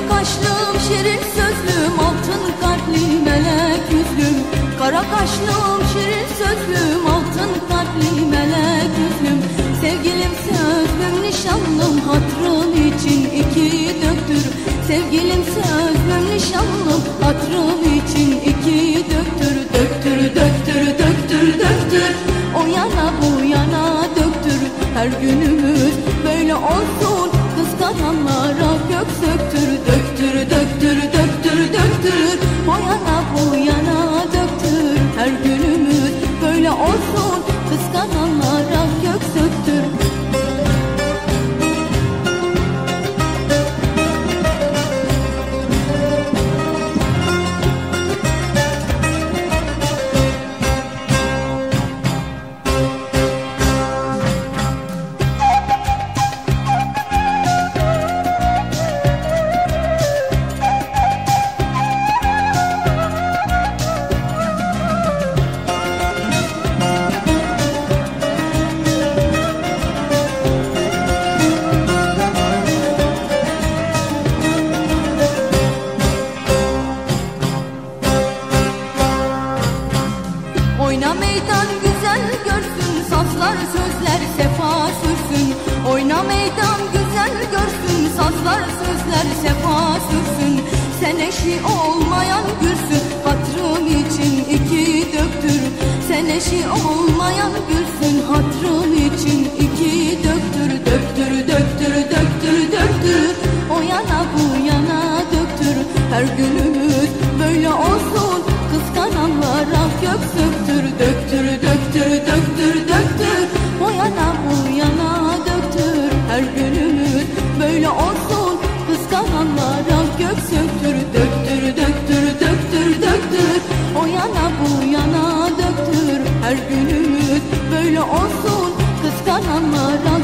Kara kaşlım şirin sözlüm altın kalpli melek yüzlüm. Kara kaşlım şirin sözlüm altın kalpli melek yüzlüm. Sevgilim sözlüm nişanlım hatrım için iki döktür. Sevgilim sözlüm nişanlım hatrım için iki döktür. Döktür döktür döktür döktür. O yana bu yana döktür. Her günümüz böyle olsun. Oyna meydan güzel görsün Sazlar sözler sefa sürsün. Oyna meydan güzel görsün Sazlar sözler sefa sürsün. Sen eşi olmayan gülsün Hatrım için iki döktür. Sen eşi olmayan gülsün Hatrım için iki döktür. Döktür döktür döktür döktür. O yana bu yana döktür. Her günümüz böyle olsun Kıskananlara gök Döktür döktür döktür döktür O yana bu yana döktür. Her günümüz böyle olsun. Kıskananlara gök söktür. Döktür döktür döktür döktür. O yana bu yana döktür. Her günümüz böyle olsun. Kıskananlara